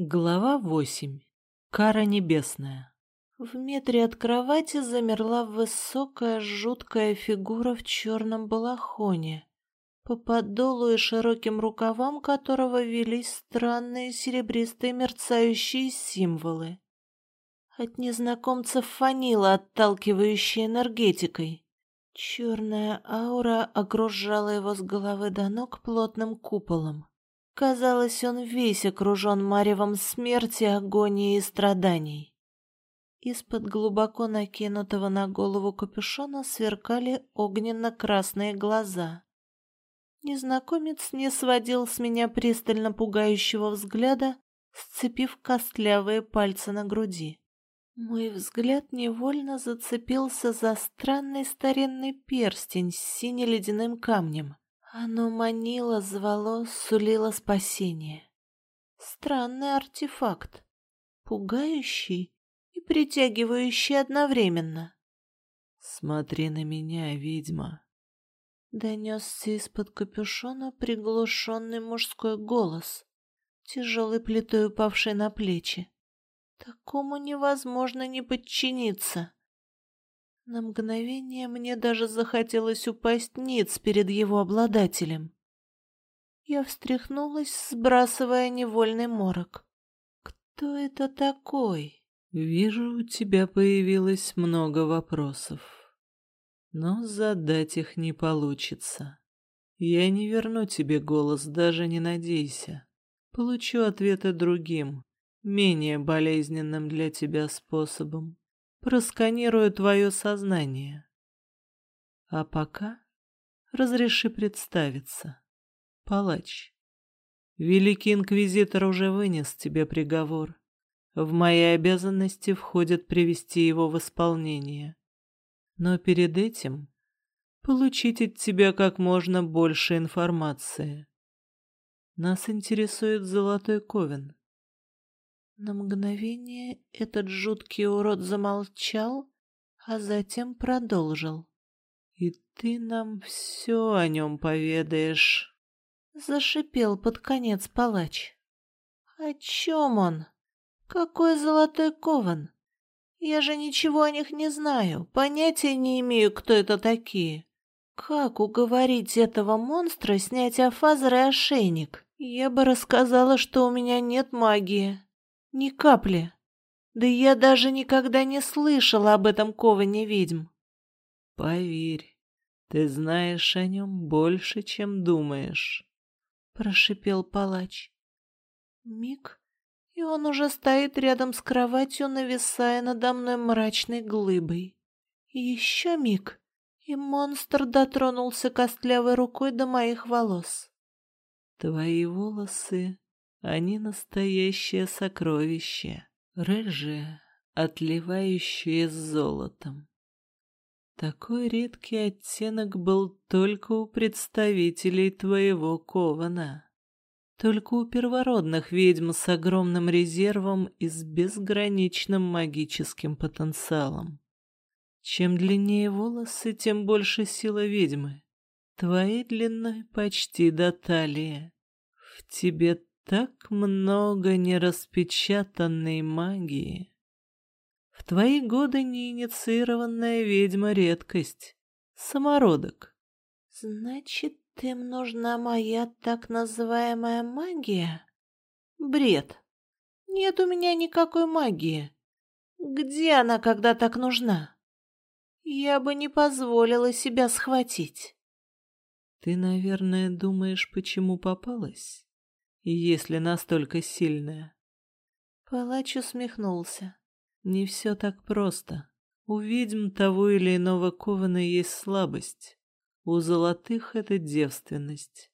Глава 8. Кара небесная. В метре от кровати замерла высокая жуткая фигура в черном балахоне, по подолу и широким рукавам которого велись странные серебристые мерцающие символы. От незнакомца фанило отталкивающей энергетикой. Черная аура окружала его с головы до ног плотным куполом. Казалось, он весь окружен маревом смерти, агонии и страданий. Из-под глубоко накинутого на голову капюшона сверкали огненно-красные глаза. Незнакомец не сводил с меня пристально пугающего взгляда, сцепив костлявые пальцы на груди. Мой взгляд невольно зацепился за странный старинный перстень с сине-ледяным камнем. Оно манило, звало, сулило спасение. Странный артефакт, пугающий и притягивающий одновременно. «Смотри на меня, ведьма!» Донесся из-под капюшона приглушенный мужской голос, тяжелой плитой упавший на плечи. Такому невозможно не подчиниться. На мгновение мне даже захотелось упасть ниц перед его обладателем. Я встряхнулась, сбрасывая невольный морок. «Кто это такой?» «Вижу, у тебя появилось много вопросов, но задать их не получится. Я не верну тебе голос, даже не надейся. Получу ответы другим, менее болезненным для тебя способом просканирую твое сознание. А пока разреши представиться. Палач. Великий инквизитор уже вынес тебе приговор. В мои обязанности входит привести его в исполнение. Но перед этим получить от тебя как можно больше информации. Нас интересует золотой ковен. На мгновение этот жуткий урод замолчал, а затем продолжил. «И ты нам все о нем поведаешь», — зашипел под конец палач. «О чем он? Какой золотой кован? Я же ничего о них не знаю, понятия не имею, кто это такие. Как уговорить этого монстра снять афазер и ошейник? Я бы рассказала, что у меня нет магии, ни капли. Да я даже никогда не слышала об этом коване ведьм. Поверь, ты знаешь о нем больше, чем думаешь, прошипел палач. Миг, и он уже стоит рядом с кроватью, нависая надо мной мрачной глыбой. И еще миг, и монстр дотронулся костлявой рукой до моих волос. Твои волосы они настоящее сокровище, рыжие, отливающие золотом. Такой редкий оттенок был только у представителей твоего кована. Только у первородных ведьм с огромным резервом и с безграничным магическим потенциалом. Чем длиннее волосы, тем больше сила ведьмы. Твоей длиной почти до талии. В тебе так много нераспечатанной магии. В твои годы неинициированная ведьма — редкость, самородок. Значит, им нужна моя так называемая магия? Бред. Нет у меня никакой магии. Где она, когда так нужна? Я бы не позволила себя схватить. Ты, наверное, думаешь, почему попалась? Если настолько сильная. Палач усмехнулся. Не все так просто. У ведьм того или иного кована есть слабость. У золотых это девственность.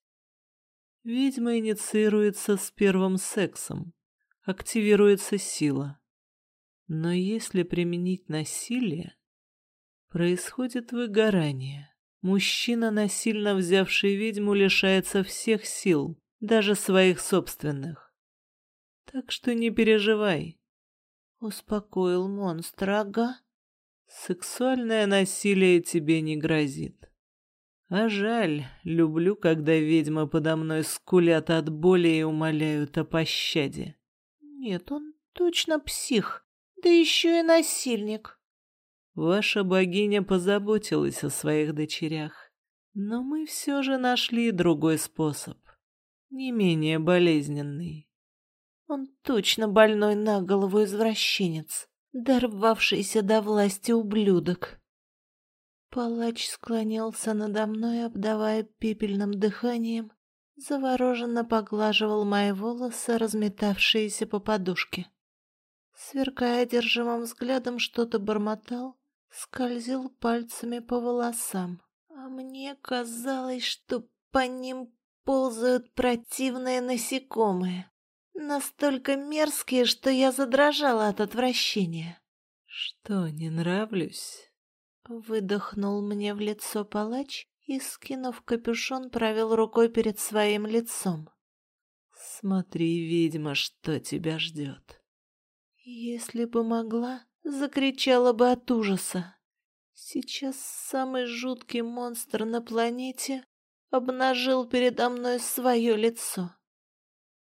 Ведьма инициируется с первым сексом. Активируется сила. Но если применить насилие, происходит выгорание. Мужчина, насильно взявший ведьму, лишается всех сил, даже своих собственных. Так что не переживай. Успокоил монстр, ага. Сексуальное насилие тебе не грозит. А жаль, люблю, когда ведьмы подо мной скулят от боли и умоляют о пощаде. Нет, он точно псих, да еще и насильник. Ваша богиня позаботилась о своих дочерях, но мы все же нашли другой способ, не менее болезненный. Он точно больной на голову извращенец, дорвавшийся до власти ублюдок. Палач склонялся надо мной, обдавая пепельным дыханием, завороженно поглаживал мои волосы, разметавшиеся по подушке. Сверкая одержимым взглядом, что-то бормотал, скользил пальцами по волосам. А мне казалось, что по ним ползают противные насекомые. Настолько мерзкие, что я задрожала от отвращения. «Что, не нравлюсь?» Выдохнул мне в лицо палач и, скинув капюшон, провел рукой перед своим лицом. «Смотри, ведьма, что тебя ждет!» Если бы могла, закричала бы от ужаса. Сейчас самый жуткий монстр на планете обнажил передо мной свое лицо.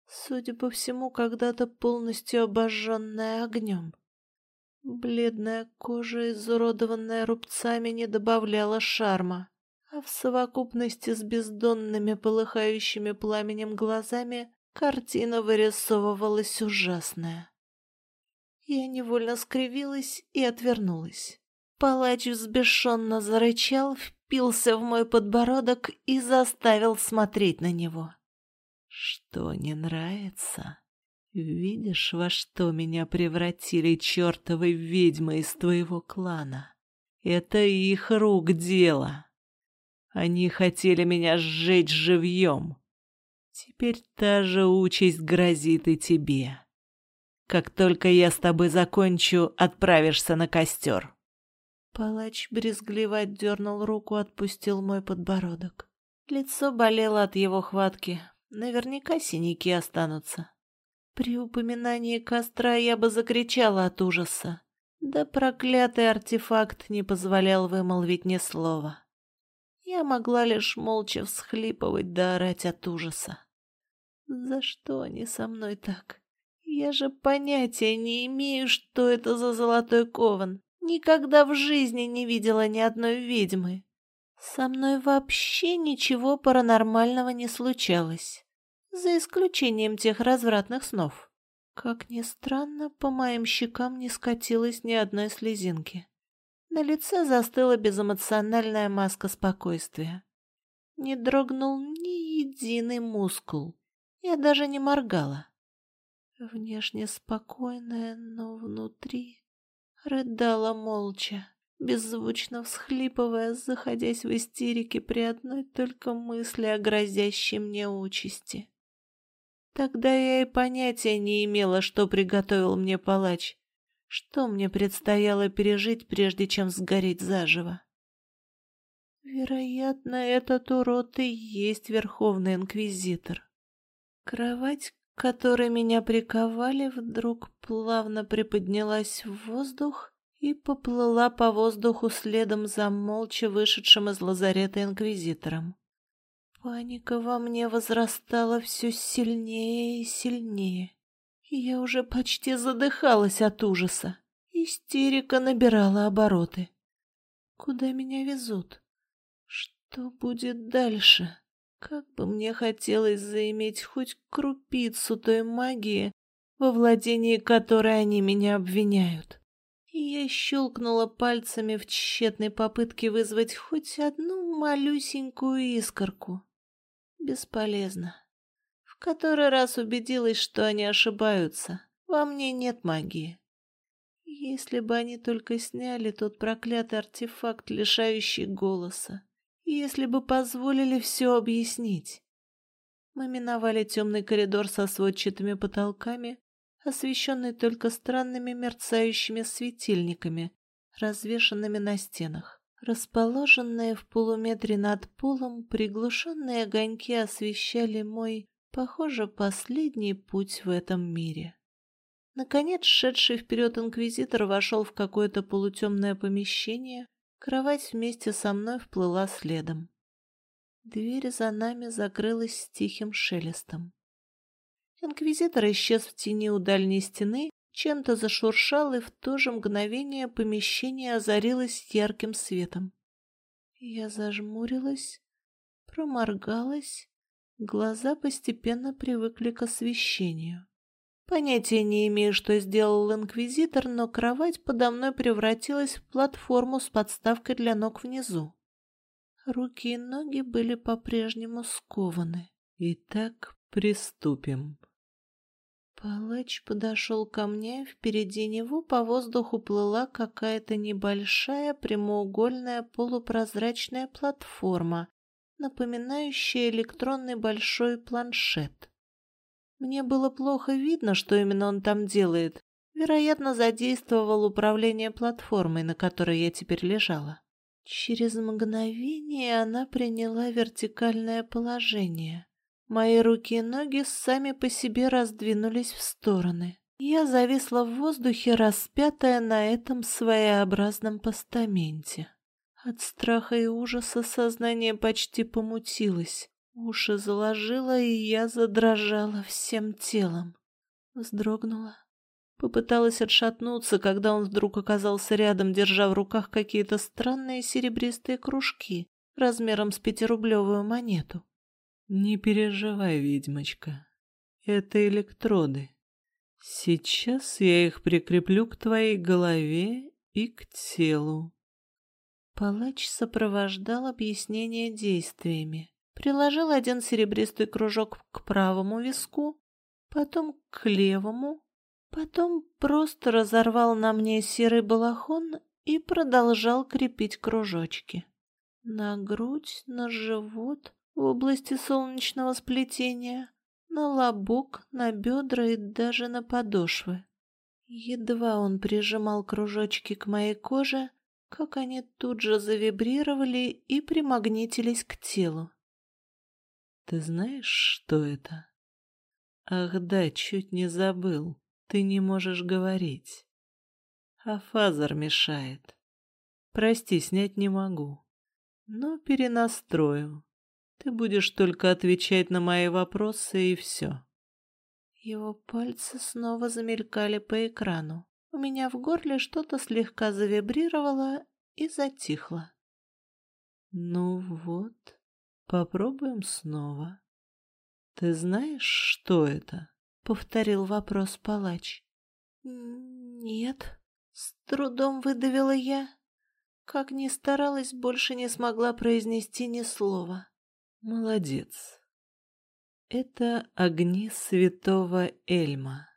Судя по всему, когда-то полностью обожженное огнем. Бледная кожа, изуродованная рубцами, не добавляла шарма, а в совокупности с бездонными полыхающими пламенем глазами картина вырисовывалась ужасная. Я невольно скривилась и отвернулась. Палач взбешенно зарычал, впился в мой подбородок и заставил смотреть на него. «Что не нравится?» Видишь, во что меня превратили чертовы ведьмы из твоего клана? Это их рук дело. Они хотели меня сжечь живьем. Теперь та же участь грозит и тебе. Как только я с тобой закончу, отправишься на костер. Палач брезгливо отдернул руку, отпустил мой подбородок. Лицо болело от его хватки. Наверняка синяки останутся. При упоминании костра я бы закричала от ужаса. Да проклятый артефакт не позволял вымолвить ни слова. Я могла лишь молча всхлипывать да орать от ужаса. За что они со мной так? Я же понятия не имею, что это за золотой кован. Никогда в жизни не видела ни одной ведьмы. Со мной вообще ничего паранормального не случалось за исключением тех развратных снов. Как ни странно, по моим щекам не скатилась ни одной слезинки. На лице застыла безэмоциональная маска спокойствия. Не дрогнул ни единый мускул. Я даже не моргала. Внешне спокойная, но внутри рыдала молча, беззвучно всхлипывая, заходясь в истерике при одной только мысли о грозящей мне участи. Тогда я и понятия не имела, что приготовил мне палач, что мне предстояло пережить, прежде чем сгореть заживо. Вероятно, этот урод и есть Верховный Инквизитор. Кровать, которой меня приковали, вдруг плавно приподнялась в воздух и поплыла по воздуху следом за молча вышедшим из лазарета Инквизитором. Паника во мне возрастала все сильнее и сильнее. Я уже почти задыхалась от ужаса. Истерика набирала обороты. Куда меня везут? Что будет дальше? Как бы мне хотелось заиметь хоть крупицу той магии, во владении которой они меня обвиняют. Я щелкнула пальцами в тщетной попытке вызвать хоть одну малюсенькую искорку. Бесполезно. В который раз убедилась, что они ошибаются. Во мне нет магии. Если бы они только сняли тот проклятый артефакт, лишающий голоса. Если бы позволили все объяснить. Мы миновали темный коридор со сводчатыми потолками, освещенный только странными мерцающими светильниками, развешанными на стенах. Расположенные в полуметре над полом приглушенные огоньки освещали мой, похоже, последний путь в этом мире. Наконец, шедший вперед инквизитор вошел в какое-то полутемное помещение, кровать вместе со мной вплыла следом. Дверь за нами закрылась с тихим шелестом. Инквизитор исчез в тени у дальней стены, чем-то зашуршал, и в то же мгновение помещение озарилось ярким светом. Я зажмурилась, проморгалась, глаза постепенно привыкли к освещению. Понятия не имею, что сделал инквизитор, но кровать подо мной превратилась в платформу с подставкой для ног внизу. Руки и ноги были по-прежнему скованы. Итак, приступим. Палач подошел ко мне, впереди него по воздуху плыла какая-то небольшая прямоугольная полупрозрачная платформа, напоминающая электронный большой планшет. Мне было плохо видно, что именно он там делает. Вероятно, задействовал управление платформой, на которой я теперь лежала. Через мгновение она приняла вертикальное положение. Мои руки и ноги сами по себе раздвинулись в стороны. Я зависла в воздухе, распятая на этом своеобразном постаменте. От страха и ужаса сознание почти помутилось. Уши заложило, и я задрожала всем телом. Вздрогнула. Попыталась отшатнуться, когда он вдруг оказался рядом, держа в руках какие-то странные серебристые кружки размером с пятирублевую монету. Не переживай, ведьмочка. Это электроды. Сейчас я их прикреплю к твоей голове и к телу. Палач сопровождал объяснение действиями. Приложил один серебристый кружок к правому виску, потом к левому, потом просто разорвал на мне серый балахон и продолжал крепить кружочки. На грудь, на живот, в области солнечного сплетения, на лобок, на бедра и даже на подошвы. Едва он прижимал кружочки к моей коже, как они тут же завибрировали и примагнитились к телу. «Ты знаешь, что это?» «Ах да, чуть не забыл. Ты не можешь говорить. А фазер мешает. Прости, снять не могу. Но перенастрою. Ты будешь только отвечать на мои вопросы и все. Его пальцы снова замелькали по экрану. У меня в горле что-то слегка завибрировало и затихло. Ну вот, попробуем снова. Ты знаешь, что это? Повторил вопрос палач. Нет, с трудом выдавила я. Как ни старалась, больше не смогла произнести ни слова. Молодец. Это огни святого Эльма.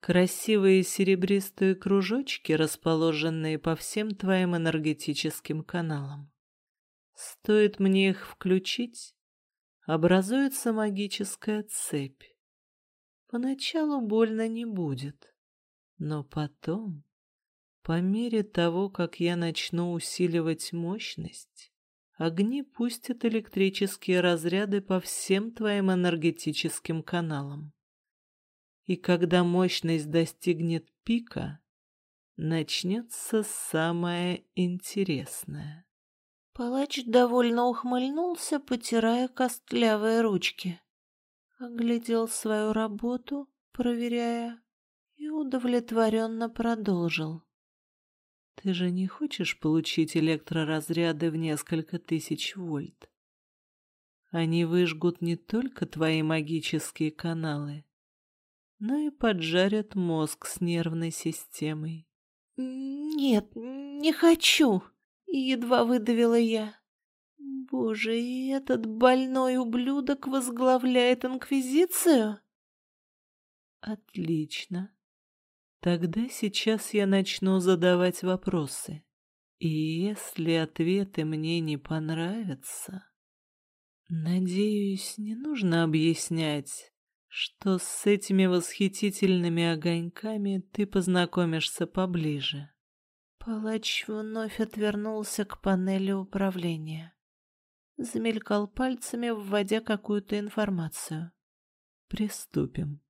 Красивые серебристые кружочки, расположенные по всем твоим энергетическим каналам. Стоит мне их включить, образуется магическая цепь. Поначалу больно не будет, но потом, по мере того, как я начну усиливать мощность, Огни пустят электрические разряды по всем твоим энергетическим каналам. И когда мощность достигнет пика, начнется самое интересное. Палач довольно ухмыльнулся, потирая костлявые ручки. Оглядел свою работу, проверяя, и удовлетворенно продолжил. Ты же не хочешь получить электроразряды в несколько тысяч вольт? Они выжгут не только твои магические каналы, но и поджарят мозг с нервной системой. «Нет, не хочу!» — едва выдавила я. «Боже, и этот больной ублюдок возглавляет Инквизицию?» «Отлично. Тогда сейчас я начну задавать вопросы. И если ответы мне не понравятся, надеюсь, не нужно объяснять, что с этими восхитительными огоньками ты познакомишься поближе. Палач вновь отвернулся к панели управления. Замелькал пальцами, вводя какую-то информацию. Приступим.